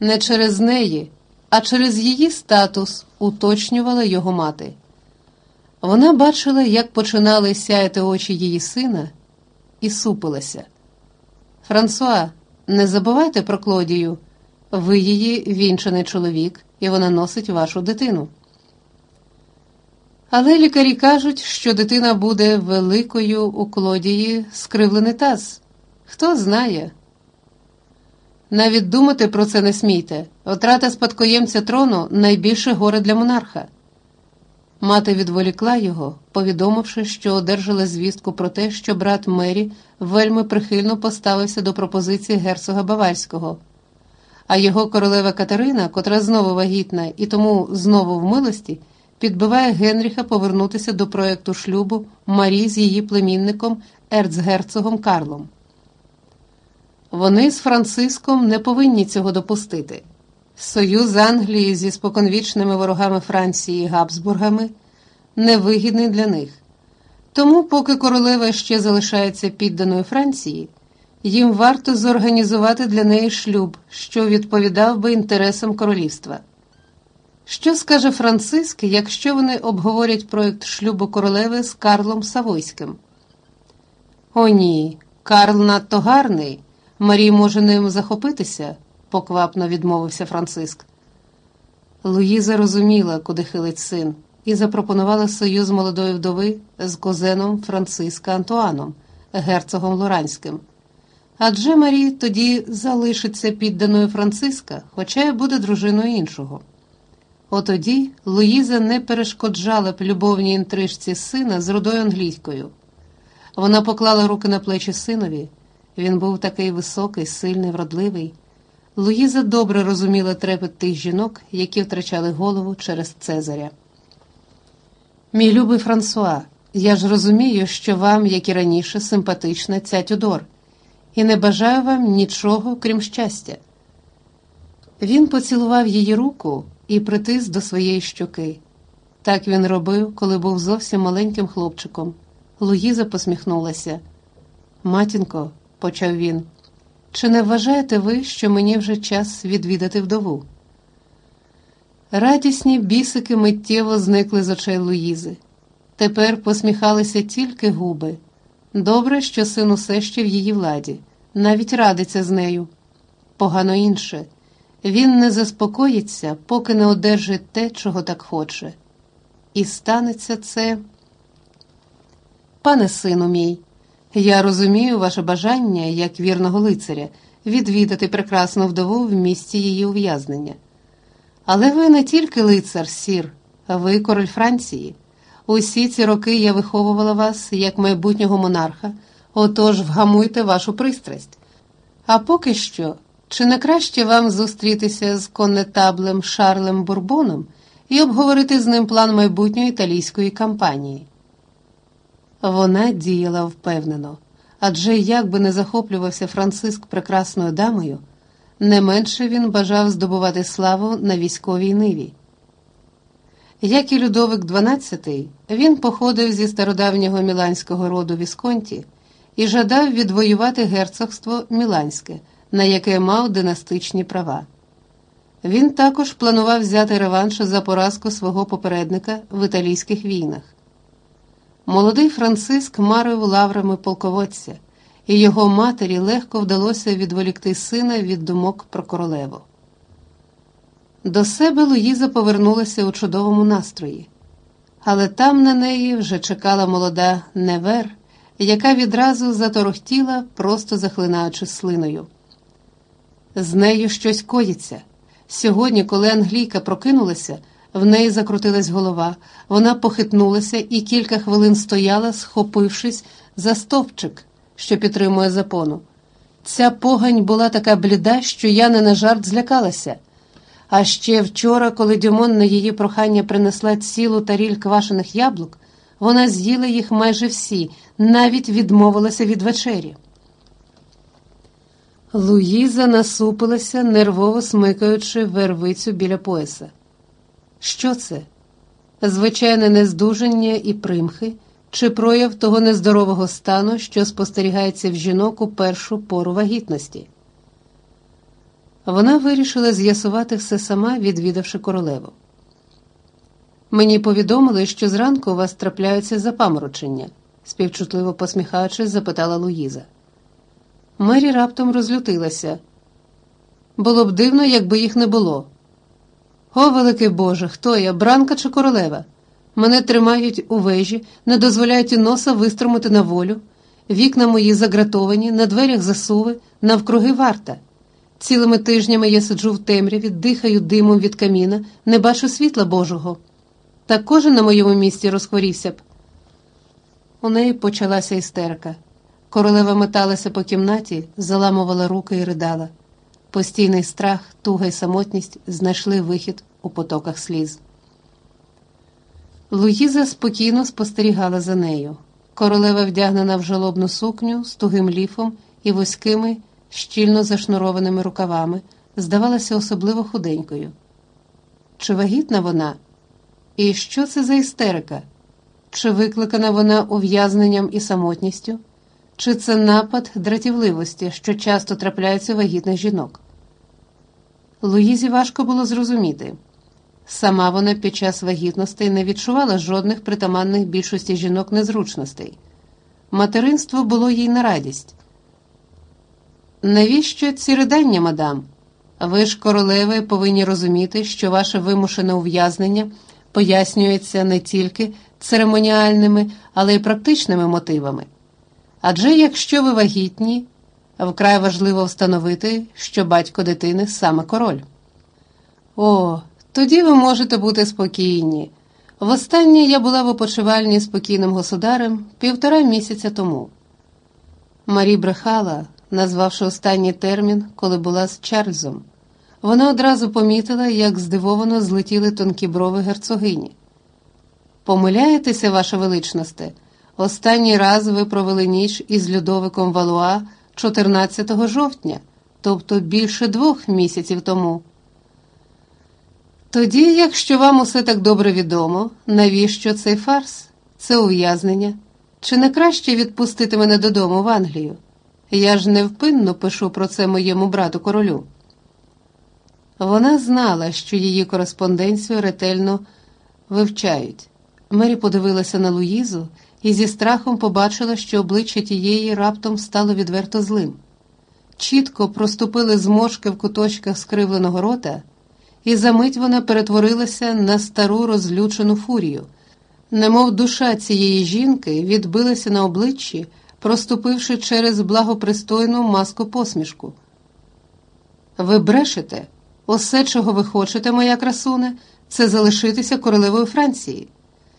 Не через неї, а через її статус уточнювала його мати. Вона бачила, як починали сяяти очі її сина, і супилася. Франсуа, не забувайте про Клодію. Ви її вінчаний чоловік, і вона носить вашу дитину. Але лікарі кажуть, що дитина буде великою у Клодії скривлений таз. Хто знає? Навіть думати про це не смійте. Втрата спадкоємця трону найбільше горе для монарха. Мати відволікла його, повідомивши, що одержала звістку про те, що брат Мері вельми прихильно поставився до пропозиції герцога Баварського, а його королева Катерина, котра знову вагітна і тому знову в милості, підбиває Генріха повернутися до проекту шлюбу Марі з її племінником ерцгерцогом Карлом. Вони з Франциском не повинні цього допустити. Союз Англії зі споконвічними ворогами Франції і Габсбургами невигідний для них. Тому, поки королева ще залишається підданою Франції, їм варто зорганізувати для неї шлюб, що відповідав би інтересам королівства. Що скаже Франциск, якщо вони обговорять проєкт шлюбу королеви з Карлом Савойським? О, ні, Карл надто гарний. Марій може ним захопитися, поквапно відмовився Франциск. Луїза розуміла, куди хилить син, і запропонувала союз молодої вдови з козеном Франциска Антуаном, герцогом Лоранським. Адже Марі тоді залишиться підданою Франциска, хоча й буде дружиною іншого. Отоді Луїза не перешкоджала б любовній інтрижці сина з рудою англійською. Вона поклала руки на плечі синові. Він був такий високий, сильний, вродливий. Луїза добре розуміла трепет тих жінок, які втрачали голову через Цезаря. Мій любий Франсуа, я ж розумію, що вам, як і раніше, симпатична ця Тюдор, і не бажаю вам нічого, крім щастя. Він поцілував її руку і притис до своєї щоки. Так він робив, коли був зовсім маленьким хлопчиком. Луїза посміхнулася. Матінко, почав він, чи не вважаєте ви, що мені вже час відвідати вдову? Радісні бісики миттєво зникли з очей Луїзи. Тепер посміхалися тільки губи. Добре, що син усе ще в її владі, навіть радиться з нею. Погано інше. Він не заспокоїться, поки не одержить те, чого так хоче. І станеться це. Пане сину мій, я розумію ваше бажання, як вірного лицаря, відвідати прекрасну вдову в місці її ув'язнення. Але ви не тільки лицар, сір, ви король Франції. Усі ці роки я виховувала вас як майбутнього монарха, отож вгамуйте вашу пристрасть. А поки що, чи не краще вам зустрітися з коннетаблем Шарлем Бурбоном і обговорити з ним план майбутньої італійської кампанії? Вона діяла впевнено, адже як би не захоплювався Франциск прекрасною дамою, не менше він бажав здобувати славу на військовій ниві. Як і Людовик XII, він походив зі стародавнього міланського роду Вісконті і жадав відвоювати герцогство Міланське, на яке мав династичні права. Він також планував взяти реванш за поразку свого попередника в італійських війнах. Молодий Франциск марив лаврами полководця, і його матері легко вдалося відволікти сина від думок про королеву. До себе Луїза повернулася у чудовому настрої, але там на неї вже чекала молода Невер, яка відразу заторохтіла, просто захлинаючи слиною. З нею щось коїться. Сьогодні, коли Англійка прокинулася, в неї закрутилась голова, вона похитнулася і кілька хвилин стояла, схопившись за стовпчик, що підтримує запону. Ця погань була така бліда, що я не на жарт злякалася. А ще вчора, коли Дюмон на її прохання принесла цілу таріль квашених яблук, вона з'їла їх майже всі, навіть відмовилася від вечері. Луїза насупилася, нервово смикаючи вервицю біля пояса. Що це? Звичайне нездужання і примхи, чи прояв того нездорового стану, що спостерігається в жінок у першу пору вагітності? Вона вирішила з'ясувати все сама, відвідавши королеву. Мені повідомили, що зранку у вас трапляються запаморочення, співчутливо посміхаючись, запитала Луїза. Мері раптом розлютилася. Було б дивно, якби їх не було. О, великий Боже, хто я, бранка чи королева? Мене тримають у вежі, не дозволяють і носа виструмити на волю, вікна мої загратовані, на дверях засуви, навкруги варта. Цілими тижнями я сиджу в темряві, дихаю димом від каміна, не бачу світла Божого. Та кожен на моєму місці розхворівся б. У неї почалася істерика. Королева металася по кімнаті, заламувала руки і ридала. Постійний страх, туга й самотність знайшли вихід у потоках сліз. Луїза спокійно спостерігала за нею. Королева вдягнена в жалобну сукню з тугим ліфом і вузькими, щільно зашнурованими рукавами, здавалася особливо худенькою. Чи вагітна вона? І що це за істерика? Чи викликана вона ув'язненням і самотністю? Чи це напад дратівливості, що часто трапляється у вагітних жінок? Луїзі важко було зрозуміти. Сама вона під час вагітностей не відчувала жодних притаманних більшості жінок незручностей. Материнство було їй на радість. Навіщо ці ридання, мадам? Ви ж, королеви, повинні розуміти, що ваше вимушене ув'язнення пояснюється не тільки церемоніальними, але й практичними мотивами. Адже якщо ви вагітні, вкрай важливо встановити, що батько дитини саме король. О, тоді ви можете бути спокійні. Востаннє я була в опочивальні спокійним государем півтора місяця тому. Марі брехала, назвавши останній термін, коли була з Чарльзом. Вона одразу помітила, як здивовано злетіли тонкі брови герцогині. Помиляєтеся, ваша величносте, останній раз ви провели ніч із Людовиком Валуа 14 жовтня, тобто більше двох місяців тому. Тоді, якщо вам усе так добре відомо, навіщо цей фарс, це ув'язнення? Чи не краще відпустити мене додому в Англію? Я ж невпинно пишу про це моєму брату королю. Вона знала, що її кореспонденцію ретельно вивчають. Мері подивилася на Луїзу і зі страхом побачила, що обличчя тієї раптом стало відверто злим. Чітко проступили зморшки в куточках скривленого рота, і за мить вона перетворилася на стару розлючену фурію, немов душа цієї жінки відбилася на обличчі, проступивши через благопристойну маску посмішку. Ви брешете? Усе, чого ви хочете, моя красуне, це залишитися королевою Франції.